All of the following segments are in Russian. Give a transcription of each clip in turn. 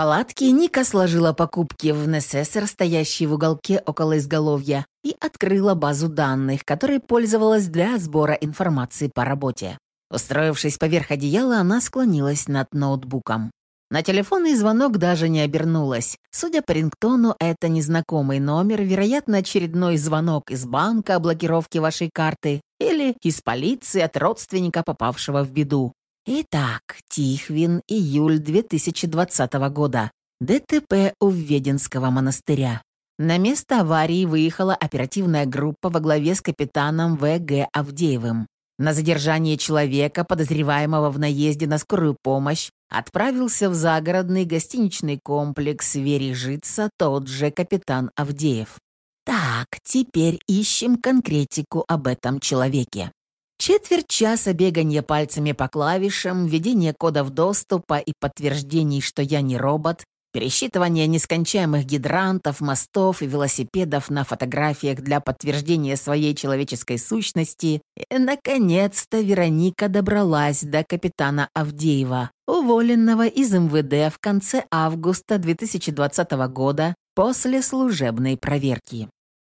палатке Ника сложила покупки в НССР, стоящий в уголке около изголовья, и открыла базу данных, которой пользовалась для сбора информации по работе. Устроившись поверх одеяла, она склонилась над ноутбуком. На телефонный звонок даже не обернулась. Судя по рингтону, это незнакомый номер, вероятно, очередной звонок из банка о блокировке вашей карты или из полиции от родственника, попавшего в беду. Итак, Тихвин, июль 2020 года. ДТП у Введенского монастыря. На место аварии выехала оперативная группа во главе с капитаном В.Г. Авдеевым. На задержание человека, подозреваемого в наезде на скорую помощь, отправился в загородный гостиничный комплекс Верижица тот же капитан Авдеев. Так, теперь ищем конкретику об этом человеке. Четверть часа бегания пальцами по клавишам, введение кодов доступа и подтверждений, что я не робот, Пересчитывание нескончаемых гидрантов, мостов и велосипедов на фотографиях для подтверждения своей человеческой сущности. И, наконец-то, Вероника добралась до капитана Авдеева, уволенного из МВД в конце августа 2020 года после служебной проверки.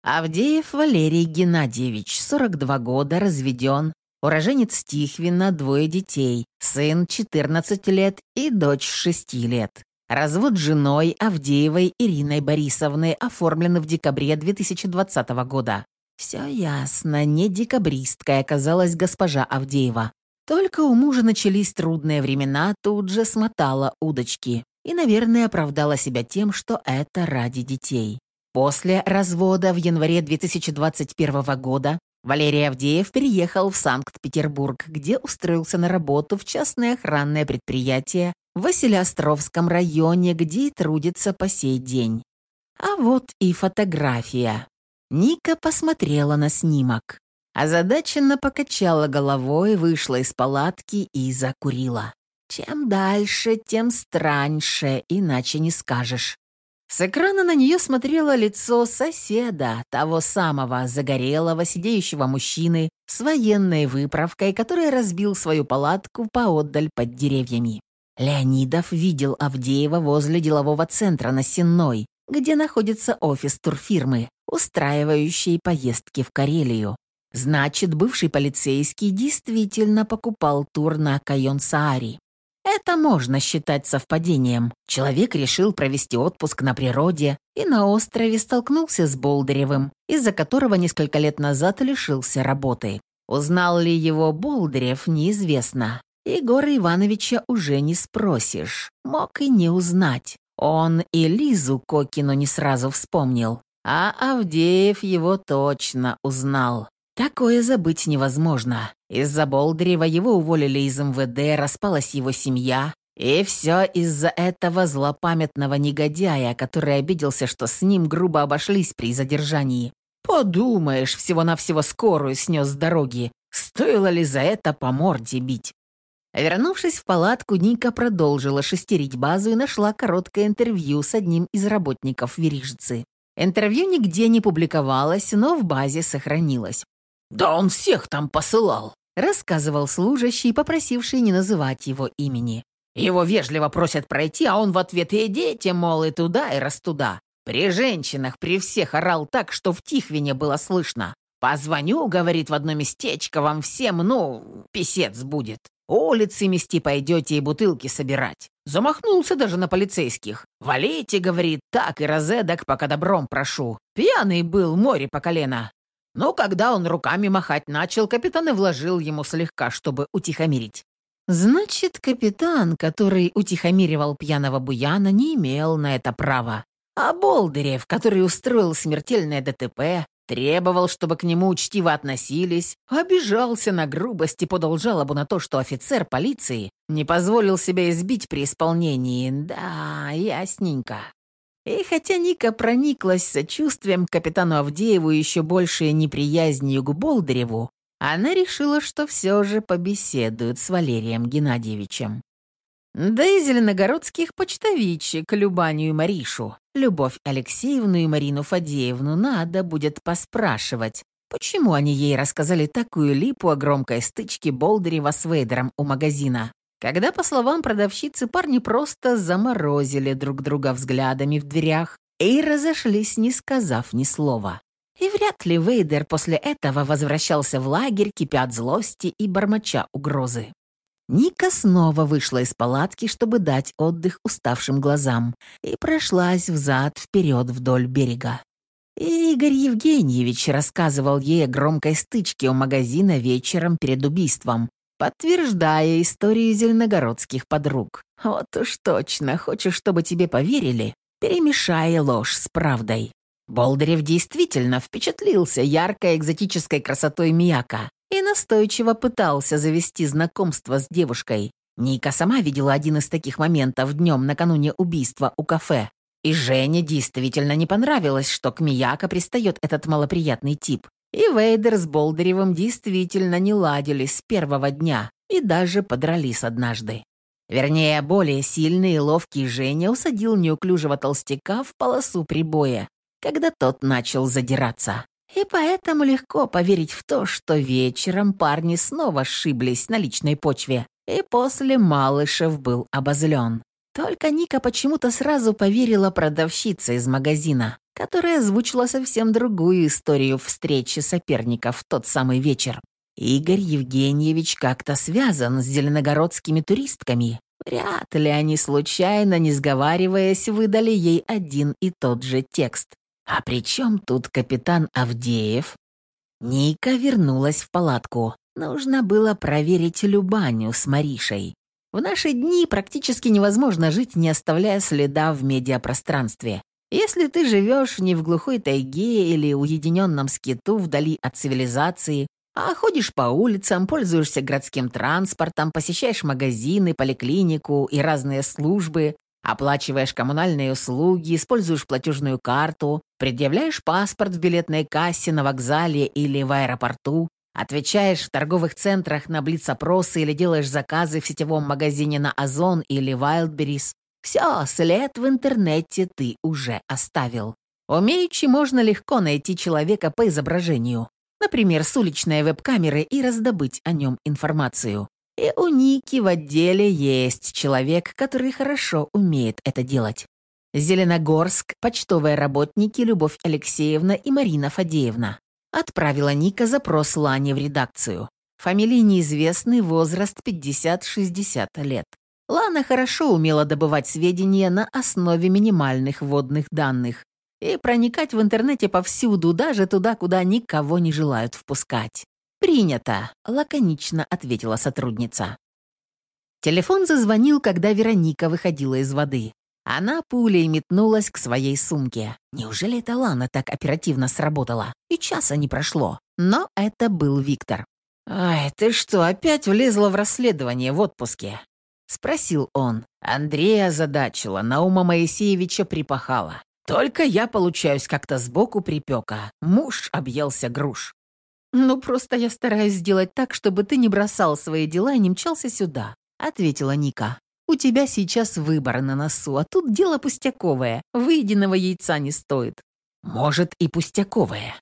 Авдеев Валерий Геннадьевич, 42 года, разведен, уроженец Тихвина, двое детей, сын 14 лет и дочь 6 лет. Развод с женой Авдеевой Ириной Борисовной оформлен в декабре 2020 года. Все ясно, не декабристкой оказалась госпожа Авдеева. Только у мужа начались трудные времена, тут же смотала удочки и, наверное, оправдала себя тем, что это ради детей. После развода в январе 2021 года Валерий Авдеев переехал в Санкт-Петербург, где устроился на работу в частное охранное предприятие в Василиостровском районе, где и трудится по сей день. А вот и фотография. Ника посмотрела на снимок. Озадаченно покачала головой, вышла из палатки и закурила. Чем дальше, тем страньше, иначе не скажешь. С экрана на нее смотрело лицо соседа, того самого загорелого, сидеющего мужчины с военной выправкой, который разбил свою палатку поотдаль под деревьями. Леонидов видел Авдеева возле делового центра на Сенной, где находится офис турфирмы, устраивающей поездки в Карелию. Значит, бывший полицейский действительно покупал тур на Кайон-Саари. Это можно считать совпадением. Человек решил провести отпуск на природе и на острове столкнулся с Болдыревым, из-за которого несколько лет назад лишился работы. Узнал ли его Болдырев, неизвестно. Егора Ивановича уже не спросишь. Мог и не узнать. Он и Лизу Кокину не сразу вспомнил. А Авдеев его точно узнал. Такое забыть невозможно. Из-за Болдырева его уволили из МВД, распалась его семья. И все из-за этого злопамятного негодяя, который обиделся, что с ним грубо обошлись при задержании. Подумаешь, всего-навсего скорую снес с дороги. Стоило ли за это по морде бить? Вернувшись в палатку, Ника продолжила шестерить базу и нашла короткое интервью с одним из работников Верижицы. Интервью нигде не публиковалось, но в базе сохранилось. «Да он всех там посылал», — рассказывал служащий, попросивший не называть его имени. «Его вежливо просят пройти, а он в ответ «Идите, мол, и туда, и раз туда». При женщинах при всех орал так, что в Тихвине было слышно. «Позвоню, — говорит, — в одно местечко вам всем, ну, писец будет». Улицы мести пойдете и бутылки собирать. Замахнулся даже на полицейских. «Валите, — говорит, — так и розедок, пока добром прошу. Пьяный был, море по колено». Но когда он руками махать начал, капитан и вложил ему слегка, чтобы утихомирить. Значит, капитан, который утихомиривал пьяного буяна, не имел на это права. А Болдырев, который устроил смертельное ДТП, Требовал, чтобы к нему учтиво относились, обижался на грубость и подал жалобу на то, что офицер полиции не позволил себя избить при исполнении. Да, ясненько. И хотя Ника прониклась сочувствием капитану Авдееву еще большей неприязнью к Болдыреву, она решила, что все же побеседует с Валерием Геннадьевичем. Да и зеленогородских почтовичек Любанию и Маришу, Любовь Алексеевну и Марину Фадеевну надо будет поспрашивать, почему они ей рассказали такую липу о громкой стычке Болдырева с Вейдером у магазина. Когда, по словам продавщицы, парни просто заморозили друг друга взглядами в дверях и разошлись, не сказав ни слова. И вряд ли Вейдер после этого возвращался в лагерь, кипя от злости и бормоча угрозы. Ника снова вышла из палатки, чтобы дать отдых уставшим глазам, и прошлась взад-вперед вдоль берега. И Игорь Евгеньевич рассказывал ей о громкой стычке у магазина вечером перед убийством, подтверждая историю зеленогородских подруг. Вот уж точно, хочешь, чтобы тебе поверили, перемешая ложь с правдой. Болдырев действительно впечатлился яркой экзотической красотой Мияка и настойчиво пытался завести знакомство с девушкой. Ника сама видела один из таких моментов днем накануне убийства у кафе. И Жене действительно не понравилось, что к Мияко пристает этот малоприятный тип. И Вейдер с Болдыревым действительно не ладили с первого дня и даже подрались однажды. Вернее, более сильный и ловкий Женя усадил неуклюжего толстяка в полосу прибоя, когда тот начал задираться. И поэтому легко поверить в то, что вечером парни снова сшиблись на личной почве, и после Малышев был обозлен. Только Ника почему-то сразу поверила продавщице из магазина, которая озвучила совсем другую историю встречи соперников в тот самый вечер. Игорь Евгеньевич как-то связан с зеленогородскими туристками. Вряд ли они случайно, не сговариваясь, выдали ей один и тот же текст. А при чем тут капитан Авдеев? Ника вернулась в палатку. Нужно было проверить Любаню с Маришей. В наши дни практически невозможно жить, не оставляя следа в медиапространстве. Если ты живешь не в глухой тайге или уединенном скиту вдали от цивилизации, а ходишь по улицам, пользуешься городским транспортом, посещаешь магазины, поликлинику и разные службы, оплачиваешь коммунальные услуги, используешь платежную карту, предъявляешь паспорт в билетной кассе на вокзале или в аэропорту, Отвечаешь в торговых центрах на блиц-опросы или делаешь заказы в сетевом магазине на Озон или Wildberries. Все, след в интернете ты уже оставил. Умеючи можно легко найти человека по изображению, например, с уличной веб-камеры и раздобыть о нем информацию. И у Ники в отделе есть человек, который хорошо умеет это делать. Зеленогорск, почтовые работники Любовь Алексеевна и Марина Фадеевна. Отправила Ника запрос Лане в редакцию. Фамилии неизвестный, возраст 50-60 лет. Лана хорошо умела добывать сведения на основе минимальных вводных данных и проникать в интернете повсюду, даже туда, куда никого не желают впускать. «Принято», — лаконично ответила сотрудница. Телефон зазвонил, когда Вероника выходила из воды. Она пулей метнулась к своей сумке. Неужели эта Лана так оперативно сработала? И часа не прошло. Но это был Виктор. «Ай, ты что, опять влезла в расследование в отпуске?» Спросил он. Андрея задачила, Наума Моисеевича припахала. Только я получаюсь как-то сбоку припека. Муж объелся груш. «Ну, просто я стараюсь сделать так, чтобы ты не бросал свои дела и не мчался сюда», — ответила Ника. У тебя сейчас выбор на носу, а тут дело пустяковое. Выеденного яйца не стоит». «Может, и пустяковое», —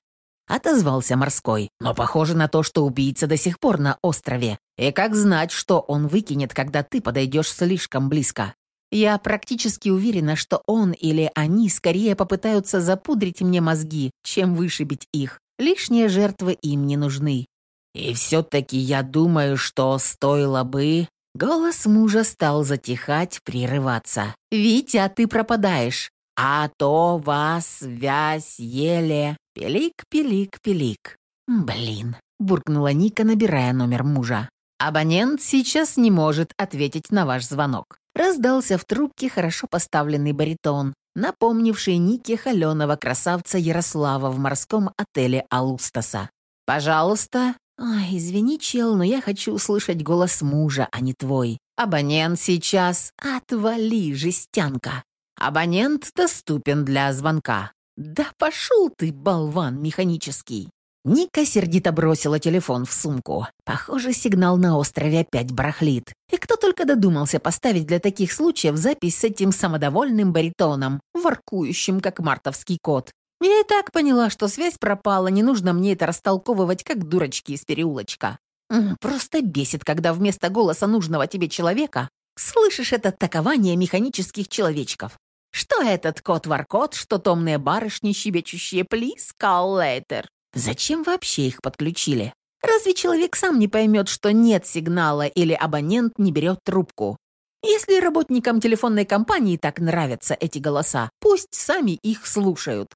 отозвался морской. «Но похоже на то, что убийца до сих пор на острове. И как знать, что он выкинет, когда ты подойдешь слишком близко? Я практически уверена, что он или они скорее попытаются запудрить мне мозги, чем вышибить их. Лишние жертвы им не нужны. И все-таки я думаю, что стоило бы Голос мужа стал затихать, прерываться. «Витя, ты пропадаешь! А то вас связь еле... Пелик, пелик, пелик!» «Блин!» — буркнула Ника, набирая номер мужа. «Абонент сейчас не может ответить на ваш звонок». Раздался в трубке хорошо поставленный баритон, напомнивший Нике холеного красавца Ярослава в морском отеле «Алустаса». «Пожалуйста, «Ой, извини, чел, но я хочу услышать голос мужа, а не твой. Абонент сейчас... Отвали, жестянка. Абонент доступен для звонка». «Да пошел ты, болван механический!» Ника сердито бросила телефон в сумку. Похоже, сигнал на острове опять барахлит. И кто только додумался поставить для таких случаев запись с этим самодовольным баритоном, воркующим, как мартовский кот. Я и так поняла, что связь пропала, не нужно мне это растолковывать, как дурочки из переулочка. Просто бесит, когда вместо голоса нужного тебе человека слышишь это такование механических человечков. Что этот кот-воркот, что томные барышни, щебечущие «Please call later». Зачем вообще их подключили? Разве человек сам не поймет, что нет сигнала или абонент не берет трубку? Если работникам телефонной компании так нравятся эти голоса, пусть сами их слушают.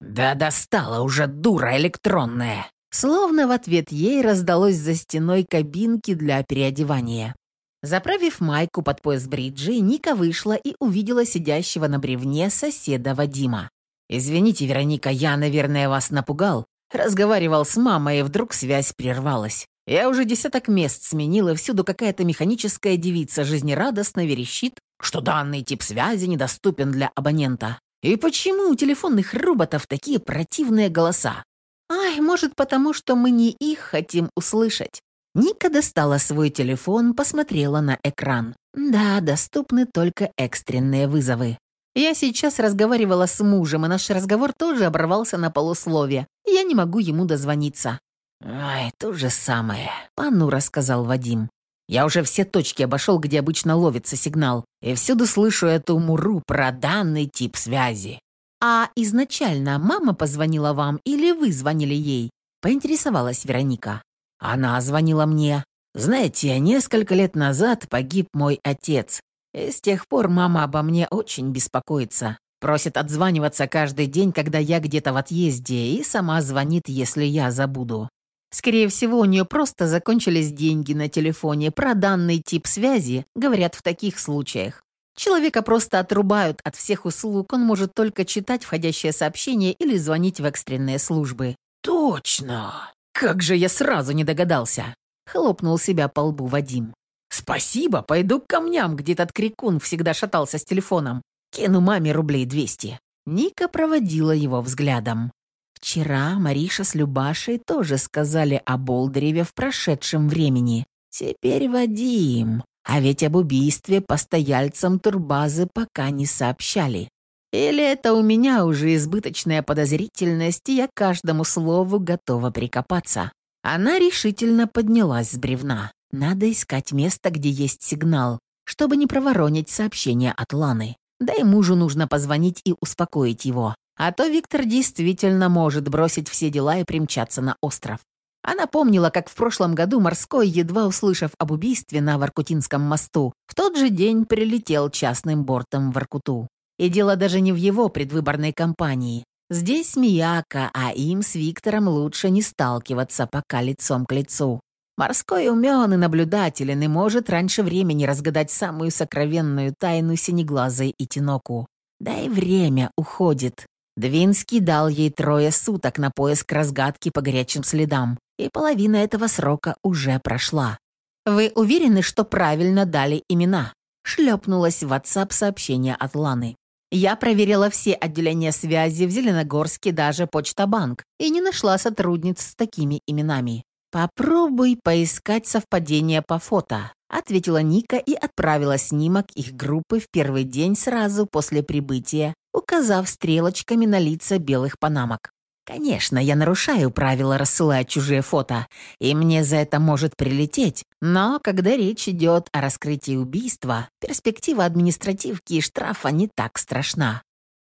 «Да достала уже дура электронная!» Словно в ответ ей раздалось за стеной кабинки для переодевания. Заправив майку под пояс бриджи, Ника вышла и увидела сидящего на бревне соседа Вадима. «Извините, Вероника, я, наверное, вас напугал. Разговаривал с мамой, и вдруг связь прервалась. Я уже десяток мест сменила, всюду какая-то механическая девица жизнерадостно верещит, что данный тип связи недоступен для абонента. И почему у телефонных роботов такие противные голоса? Ай, может, потому что мы не их хотим услышать. Ника достала свой телефон, посмотрела на экран. Да, доступны только экстренные вызовы. Я сейчас разговаривала с мужем, и наш разговор тоже оборвался на полусловие. Я не могу ему дозвониться. «Ай, то же самое», — понуро сказал Вадим. «Я уже все точки обошел, где обычно ловится сигнал, и всюду слышу эту муру про данный тип связи». «А изначально мама позвонила вам или вы звонили ей?» — поинтересовалась Вероника. «Она звонила мне. Знаете, несколько лет назад погиб мой отец, и с тех пор мама обо мне очень беспокоится. Просит отзваниваться каждый день, когда я где-то в отъезде, и сама звонит, если я забуду. Скорее всего, у нее просто закончились деньги на телефоне. Про данный тип связи говорят в таких случаях. Человека просто отрубают от всех услуг, он может только читать входящее сообщение или звонить в экстренные службы. «Точно! Как же я сразу не догадался!» — хлопнул себя по лбу Вадим. «Спасибо, пойду к камням, где этот крикун всегда шатался с телефоном. Кину маме рублей двести». Ника проводила его взглядом. Вчера Мариша с Любашей тоже сказали о Болдыреве в прошедшем времени. Теперь Вадим. А ведь об убийстве постояльцам турбазы пока не сообщали. Или это у меня уже избыточная подозрительность, и я каждому слову готова прикопаться. Она решительно поднялась с бревна. Надо искать место, где есть сигнал, чтобы не проворонить сообщение от Ланы. Да и мужу нужно позвонить и успокоить его. А то Виктор действительно может бросить все дела и примчаться на остров. Она помнила, как в прошлом году морской, едва услышав об убийстве на Воркутинском мосту, в тот же день прилетел частным бортом в Воркуту. И дело даже не в его предвыборной кампании. Здесь Мияка, а им с Виктором лучше не сталкиваться пока лицом к лицу. Морской умен и наблюдателен и может раньше времени разгадать самую сокровенную тайну синеглазой и Тиноку. Да и время уходит. Двинский дал ей трое суток на поиск разгадки по горячим следам и половина этого срока уже прошла. «Вы уверены, что правильно дали имена?» Шлепнулось в WhatsApp сообщение от Ланы. Я проверила все отделения связи в Зеленогорске, даже Почта-банк, и не нашла сотрудниц с такими именами. «Попробуй поискать совпадение по фото», — ответила Ника и отправила снимок их группы в первый день сразу после прибытия, указав стрелочками на лица белых панамок. Конечно, я нарушаю правила рассылать чужие фото, и мне за это может прилететь, но когда речь идет о раскрытии убийства, перспектива административки и штрафа не так страшна.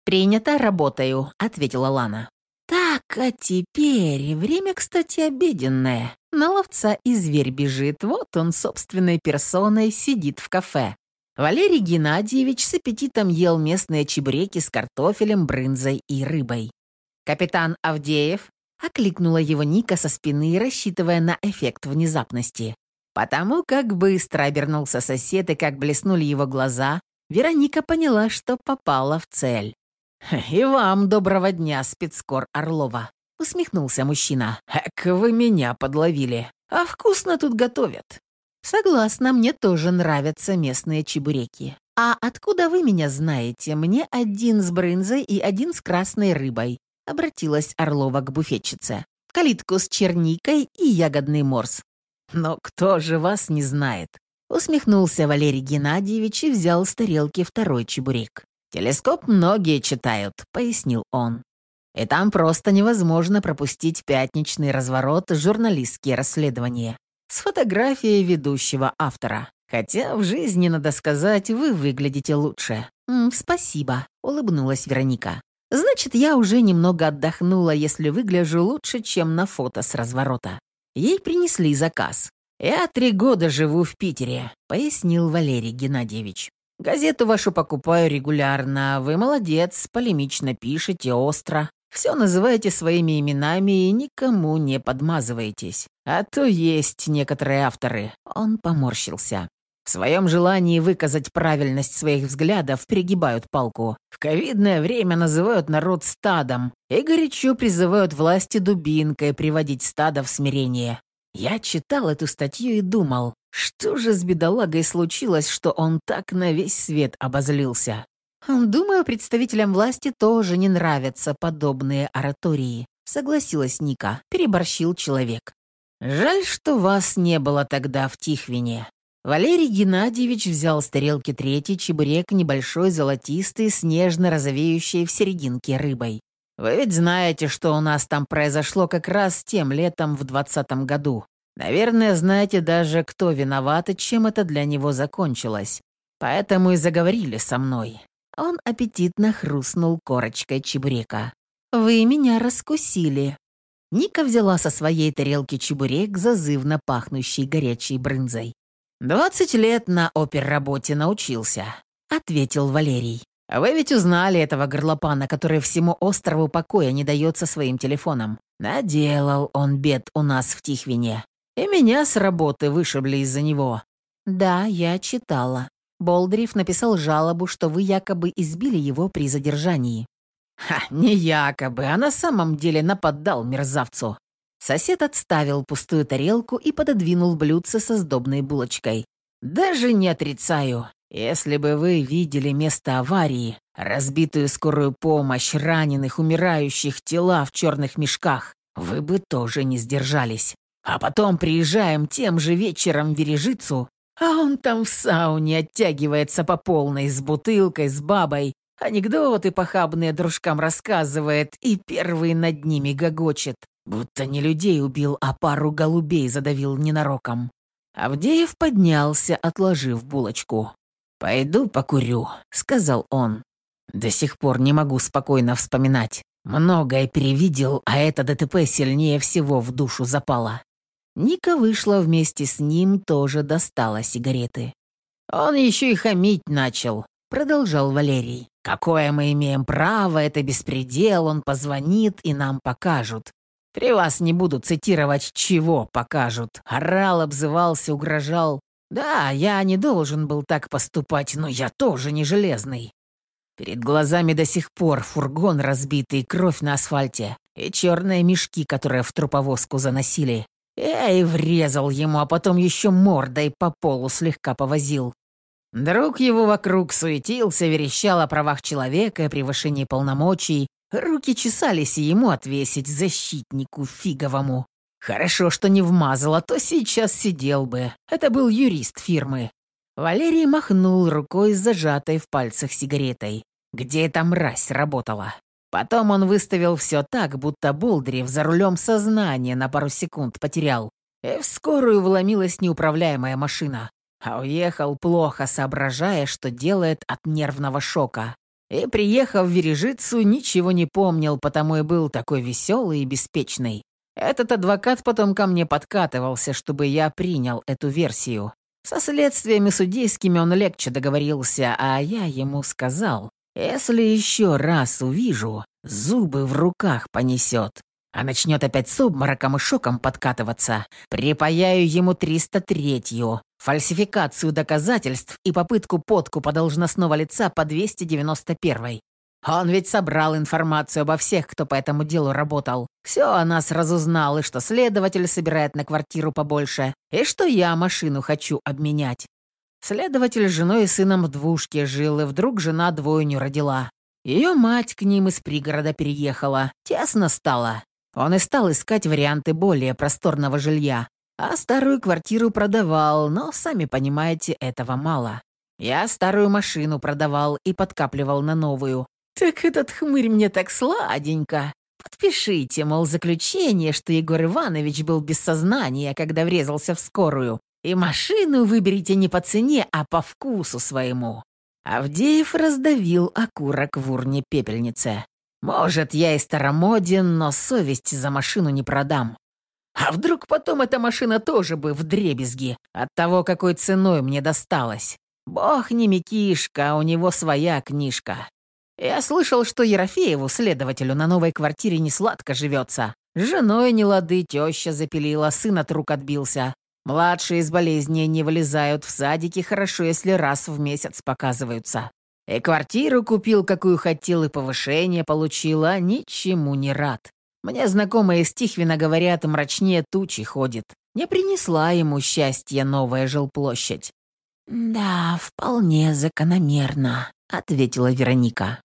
«Принято, работаю», — ответила Лана. «Так, а теперь время, кстати, обеденное. На ловца и зверь бежит, вот он собственной персоной сидит в кафе. Валерий Геннадьевич с аппетитом ел местные чебуреки с картофелем, брынзой и рыбой. «Капитан Авдеев?» — окликнула его Ника со спины, рассчитывая на эффект внезапности. Потому как быстро обернулся сосед и как блеснули его глаза, Вероника поняла, что попала в цель. «И вам доброго дня, спецкор Орлова», — усмехнулся мужчина. «Эк, вы меня подловили. А вкусно тут готовят». «Согласна, мне тоже нравятся местные чебуреки. А откуда вы меня знаете? Мне один с брынзой и один с красной рыбой. — обратилась Орлова к буфетчице. «Калитку с черникой и ягодный морс». «Но кто же вас не знает?» Усмехнулся Валерий Геннадьевич и взял с тарелки второй чебурек. «Телескоп многие читают», — пояснил он. «И там просто невозможно пропустить пятничный разворот журналистские расследования. с фотографией ведущего автора. Хотя в жизни, надо сказать, вы выглядите лучше. «М, «Спасибо», — улыбнулась Вероника. «Значит, я уже немного отдохнула, если выгляжу лучше, чем на фото с разворота». Ей принесли заказ. «Я три года живу в Питере», — пояснил Валерий Геннадьевич. «Газету вашу покупаю регулярно. Вы молодец, полемично пишете, остро. Все называете своими именами и никому не подмазываетесь. А то есть некоторые авторы». Он поморщился. В своем желании выказать правильность своих взглядов перегибают палку. В ковидное время называют народ стадом и горячо призывают власти дубинкой приводить стадо в смирение. Я читал эту статью и думал, что же с бедолагой случилось, что он так на весь свет обозлился. «Думаю, представителям власти тоже не нравятся подобные оратории», согласилась Ника, переборщил человек. «Жаль, что вас не было тогда в Тихвине. Валерий Геннадьевич взял с тарелки третий чебурек небольшой золотистый с нежно-розовеющей в серединке рыбой. «Вы ведь знаете, что у нас там произошло как раз тем летом в двадцатом году. Наверное, знаете даже, кто виноват и чем это для него закончилось. Поэтому и заговорили со мной». Он аппетитно хрустнул корочкой чебурека. «Вы меня раскусили». Ника взяла со своей тарелки чебурек, зазывно пахнущий горячей брынзой. «Двадцать лет на оперработе научился», — ответил Валерий. «Вы ведь узнали этого горлопана, который всему острову покоя не дает со своим телефоном. Наделал он бед у нас в Тихвине. И меня с работы вышибли из-за него». «Да, я читала. Болдырев написал жалобу, что вы якобы избили его при задержании». «Ха, не якобы, а на самом деле нападал мерзавцу. Сосед отставил пустую тарелку и пододвинул блюдце со сдобной булочкой. «Даже не отрицаю. Если бы вы видели место аварии, разбитую скорую помощь, раненых, умирающих, тела в черных мешках, вы бы тоже не сдержались. А потом приезжаем тем же вечером в Вережицу, а он там в сауне оттягивается по полной с бутылкой, с бабой, анекдоты похабные дружкам рассказывает и первый над ними гогочет. Будто не людей убил, а пару голубей задавил ненароком. Авдеев поднялся, отложив булочку. «Пойду покурю», — сказал он. «До сих пор не могу спокойно вспоминать. Многое перевидел, а это ДТП сильнее всего в душу запало». Ника вышла вместе с ним, тоже достала сигареты. «Он еще и хамить начал», — продолжал Валерий. «Какое мы имеем право, это беспредел, он позвонит и нам покажут. При вас не буду цитировать, чего покажут. Орал, обзывался, угрожал. Да, я не должен был так поступать, но я тоже не железный. Перед глазами до сих пор фургон разбитый, кровь на асфальте и черные мешки, которые в труповозку заносили. Я и врезал ему, а потом еще мордой по полу слегка повозил. Друг его вокруг суетился, верещал о правах человека и превышении полномочий, Руки чесались и ему отвесить защитнику фиговому. Хорошо, что не вмазал, а то сейчас сидел бы. Это был юрист фирмы. Валерий махнул рукой с зажатой в пальцах сигаретой. Где эта мразь работала? Потом он выставил все так, будто Болдырев за рулем сознания на пару секунд потерял. И в скорую вломилась неуправляемая машина. А уехал плохо, соображая, что делает от нервного шока. И, приехав в Вережицу, ничего не помнил, потому и был такой веселый и беспечный. Этот адвокат потом ко мне подкатывался, чтобы я принял эту версию. Со следствиями судейскими он легче договорился, а я ему сказал, если еще раз увижу, зубы в руках понесет. А начнет опять с обмороком и шоком подкатываться. Припаяю ему 303-ю, фальсификацию доказательств и попытку подкупа должностного лица по 291-й. Он ведь собрал информацию обо всех, кто по этому делу работал. Все о нас разузнал, и что следователь собирает на квартиру побольше, и что я машину хочу обменять. Следователь с женой и сыном в двушке жил, и вдруг жена двойню родила. Ее мать к ним из пригорода переехала. Тесно стало. Он и стал искать варианты более просторного жилья. А старую квартиру продавал, но, сами понимаете, этого мало. Я старую машину продавал и подкапливал на новую. Так этот хмырь мне так сладенько. Подпишите, мол, заключение, что Егор Иванович был без сознания, когда врезался в скорую, и машину выберите не по цене, а по вкусу своему». Авдеев раздавил окурок в урне пепельнице. «Может, я и старомоден, но совесть за машину не продам. А вдруг потом эта машина тоже бы в дребезги от того, какой ценой мне досталась? Бог не Микишка, у него своя книжка. Я слышал, что Ерофееву, следователю, на новой квартире не сладко живется. С женой не лады, теща запилила, сын от рук отбился. Младшие из болезней не вылезают в садике, хорошо, если раз в месяц показываются. И квартиру купил, какую хотел, и повышение получил, а ничему не рад. Мне знакомые из Тихвина говорят, мрачнее тучи ходит. Не принесла ему счастья новая жилплощадь. «Да, вполне закономерно», — ответила Вероника.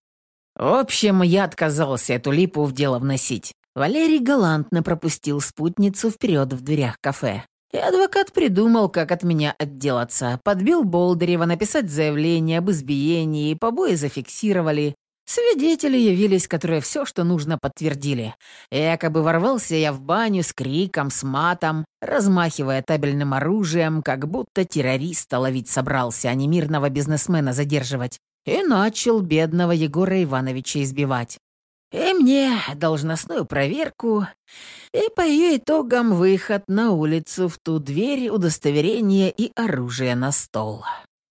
В общем, я отказался эту липу в дело вносить. Валерий галантно пропустил спутницу вперед в дверях кафе. И адвокат придумал, как от меня отделаться. Подбил Болдырева написать заявление об избиении, побои зафиксировали. Свидетели явились, которые все, что нужно, подтвердили. Якобы ворвался я в баню с криком, с матом, размахивая табельным оружием, как будто террориста ловить собрался, а не мирного бизнесмена задерживать. И начал бедного Егора Ивановича избивать. И мне должностную проверку, и по ее итогам выход на улицу в ту дверь, удостоверение и оружие на стол.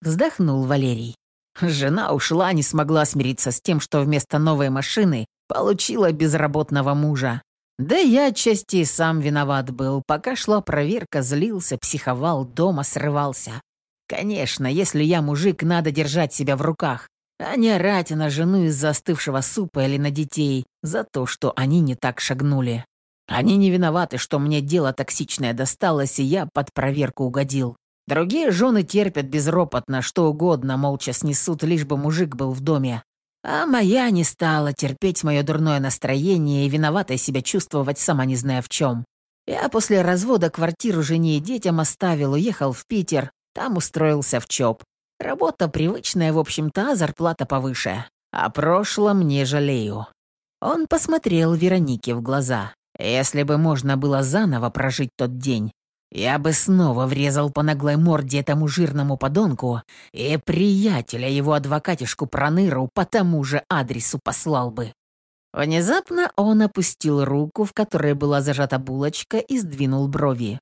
Вздохнул Валерий. Жена ушла, не смогла смириться с тем, что вместо новой машины получила безработного мужа. Да я отчасти сам виноват был. Пока шла проверка, злился, психовал, дома срывался. Конечно, если я мужик, надо держать себя в руках, а не орать на жену из застывшего супа или на детей за то, что они не так шагнули. Они не виноваты, что мне дело токсичное досталось, и я под проверку угодил. Другие жены терпят безропотно, что угодно, молча снесут, лишь бы мужик был в доме. А моя не стала терпеть мое дурное настроение и виноватой себя чувствовать, сама не зная в чем. Я после развода квартиру жене и детям оставил, уехал в Питер, там устроился в ЧОП. Работа привычная, в общем-то, а зарплата повыше. О прошлом не жалею. Он посмотрел Веронике в глаза. Если бы можно было заново прожить тот день, я бы снова врезал по наглой морде этому жирному подонку и приятеля его адвокатишку Проныру по тому же адресу послал бы. Внезапно он опустил руку, в которой была зажата булочка, и сдвинул брови.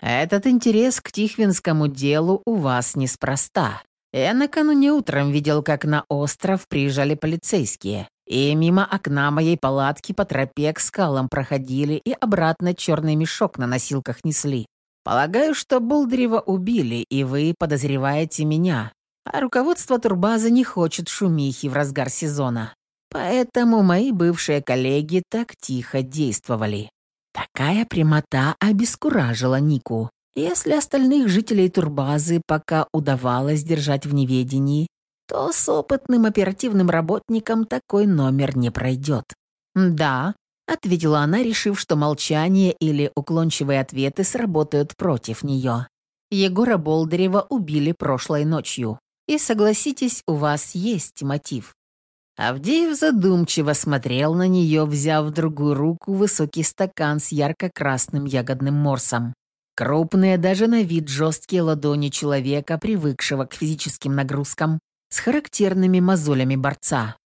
«Этот интерес к Тихвинскому делу у вас неспроста. Я накануне утром видел, как на остров приезжали полицейские, и мимо окна моей палатки по тропе к скалам проходили и обратно черный мешок на носилках несли. Полагаю, что Болдырева убили, и вы подозреваете меня. А руководство турбазы не хочет шумихи в разгар сезона. Поэтому мои бывшие коллеги так тихо действовали. Такая прямота обескуражила Нику. Если остальных жителей турбазы пока удавалось держать в неведении, то с опытным оперативным работником такой номер не пройдет. Да, — ответила она, решив, что молчание или уклончивые ответы сработают против нее. «Егора Болдырева убили прошлой ночью. И, согласитесь, у вас есть мотив». Авдеев задумчиво смотрел на нее, взяв в другую руку высокий стакан с ярко-красным ягодным морсом. Крупные даже на вид жесткие ладони человека, привыкшего к физическим нагрузкам, с характерными мозолями борца.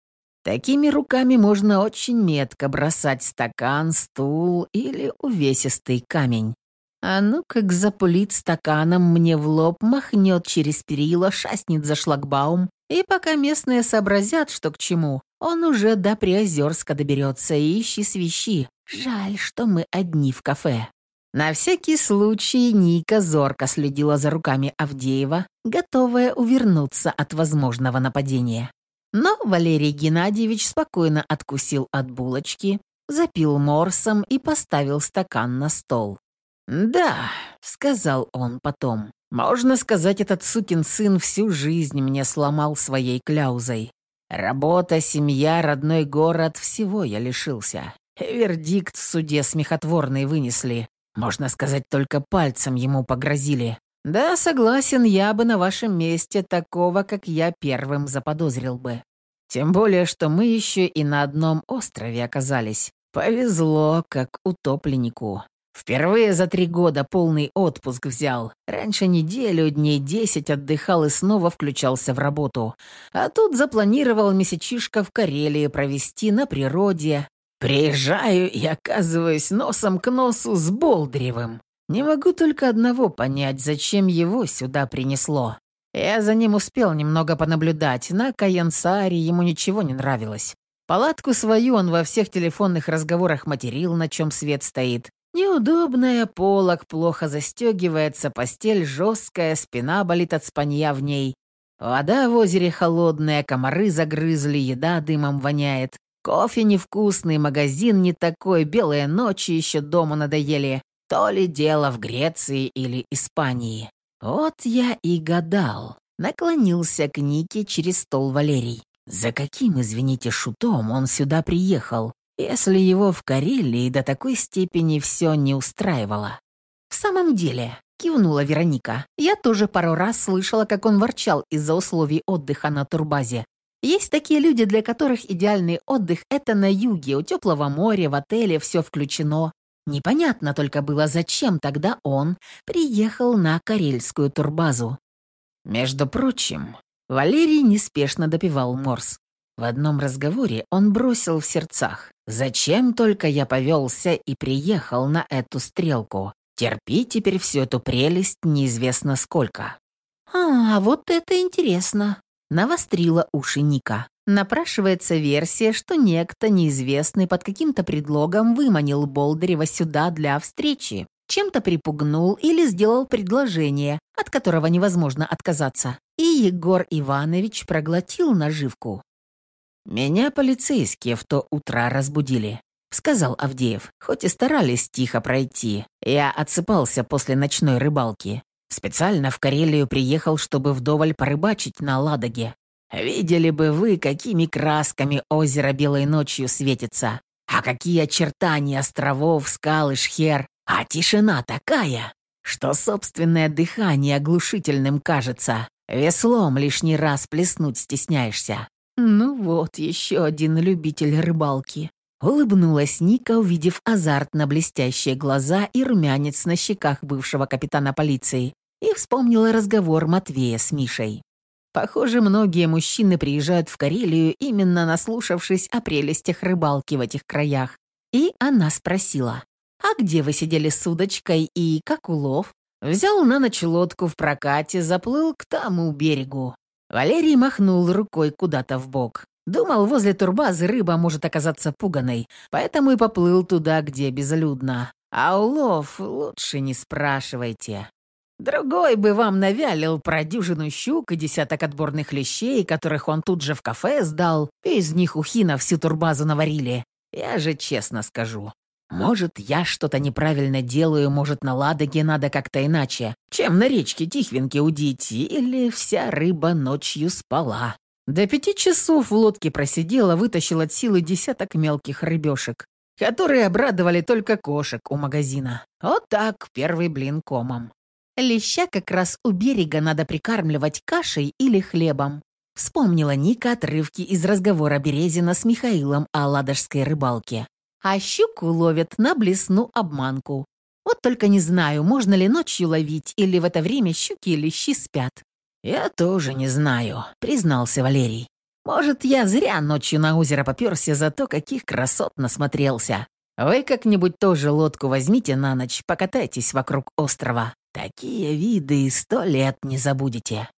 Такими руками можно очень метко бросать стакан, стул или увесистый камень. А ну как запулит стаканом мне в лоб, махнет через перила, шастнет за шлагбаум, и пока местные сообразят, что к чему, он уже до Приозерска доберется и ищи свищи. Жаль, что мы одни в кафе. На всякий случай Ника зорко следила за руками Авдеева, готовая увернуться от возможного нападения. Но Валерий Геннадьевич спокойно откусил от булочки, запил морсом и поставил стакан на стол. «Да», — сказал он потом, — «можно сказать, этот сукин сын всю жизнь мне сломал своей кляузой. Работа, семья, родной город — всего я лишился. Вердикт в суде смехотворный вынесли. Можно сказать, только пальцем ему погрозили. Да, согласен, я бы на вашем месте такого, как я, первым заподозрил бы. Тем более, что мы еще и на одном острове оказались. Повезло, как утопленнику. Впервые за три года полный отпуск взял. Раньше неделю, дней десять отдыхал и снова включался в работу. А тут запланировал месячишко в Карелии провести на природе. Приезжаю и оказываюсь носом к носу с Болдыревым. Не могу только одного понять, зачем его сюда принесло. Я за ним успел немного понаблюдать. На Каянсаре ему ничего не нравилось. Палатку свою он во всех телефонных разговорах материл, на чем свет стоит. Неудобная, полок плохо застегивается, постель жесткая, спина болит от спанья в ней. Вода в озере холодная, комары загрызли, еда дымом воняет. Кофе невкусный, магазин не такой, белые ночи еще дома надоели. То ли дело в Греции или Испании. Вот я и гадал. Наклонился к Нике через стол Валерий. За каким, извините, шутом он сюда приехал? если его в Карелии до такой степени все не устраивало. «В самом деле», — кивнула Вероника, «я тоже пару раз слышала, как он ворчал из-за условий отдыха на турбазе. Есть такие люди, для которых идеальный отдых — это на юге, у теплого моря, в отеле, все включено. Непонятно только было, зачем тогда он приехал на карельскую турбазу. Между прочим, Валерий неспешно допивал морс. В одном разговоре он бросил в сердцах. «Зачем только я повелся и приехал на эту стрелку? Терпи теперь всю эту прелесть неизвестно сколько». «А, вот это интересно», — навострила уши Ника. Напрашивается версия, что некто неизвестный под каким-то предлогом выманил Болдырева сюда для встречи, чем-то припугнул или сделал предложение, от которого невозможно отказаться. И Егор Иванович проглотил наживку. «Меня полицейские в то утро разбудили», — сказал Авдеев. «Хоть и старались тихо пройти, я отсыпался после ночной рыбалки. Специально в Карелию приехал, чтобы вдоволь порыбачить на Ладоге. Видели бы вы, какими красками озеро белой ночью светится. А какие очертания островов, скал и шхер. А тишина такая, что собственное дыхание оглушительным кажется. Веслом лишний раз плеснуть стесняешься. «Ну вот, еще один любитель рыбалки». Улыбнулась Ника, увидев азарт на блестящие глаза и румянец на щеках бывшего капитана полиции, и вспомнила разговор Матвея с Мишей. Похоже, многие мужчины приезжают в Карелию, именно наслушавшись о прелестях рыбалки в этих краях. И она спросила, «А где вы сидели с удочкой и как улов?» Взял на ночь лодку в прокате, заплыл к тому берегу. Валерий махнул рукой куда-то в бок. Думал, возле турбазы рыба может оказаться пуганой, поэтому и поплыл туда, где безлюдно. А улов лучше не спрашивайте. Другой бы вам навялил про дюжину щук и десяток отборных лещей, которых он тут же в кафе сдал, и из них ухина всю турбазу наварили. Я же честно скажу, может, я что-то неправильно делаю, может, на Ладоге надо как-то иначе, чем на речке Тихвинке удить, или вся рыба ночью спала. До пяти часов в лодке просидела, вытащил от силы десяток мелких рыбешек, которые обрадовали только кошек у магазина. Вот так первый блин комом. Леща как раз у берега надо прикармливать кашей или хлебом. Вспомнила Ника отрывки из разговора Березина с Михаилом о ладожской рыбалке а щуку ловят на блесну обманку. Вот только не знаю, можно ли ночью ловить, или в это время щуки или щи спят. «Я тоже не знаю», — признался Валерий. «Может, я зря ночью на озеро попёрся, за то, каких красот насмотрелся. Вы как-нибудь тоже лодку возьмите на ночь, покатайтесь вокруг острова. Такие виды сто лет не забудете».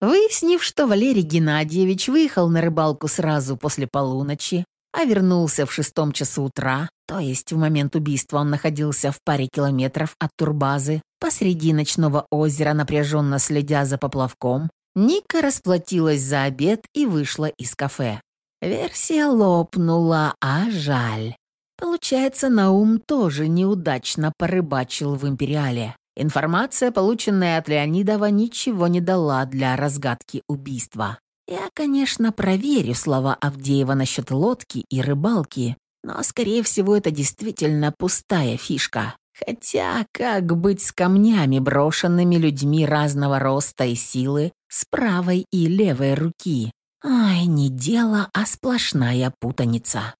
Выяснив, что Валерий Геннадьевич выехал на рыбалку сразу после полуночи, а вернулся в шестом часу утра, то есть в момент убийства он находился в паре километров от турбазы, посреди ночного озера, напряженно следя за поплавком, Ника расплатилась за обед и вышла из кафе. Версия лопнула, а жаль. Получается, Наум тоже неудачно порыбачил в Империале. Информация, полученная от Леонидова, ничего не дала для разгадки убийства. Я, конечно, проверю слова Авдеева насчет лодки и рыбалки, но, скорее всего, это действительно пустая фишка. Хотя, как быть с камнями, брошенными людьми разного роста и силы, с правой и левой руки? Ай, не дело, а сплошная путаница.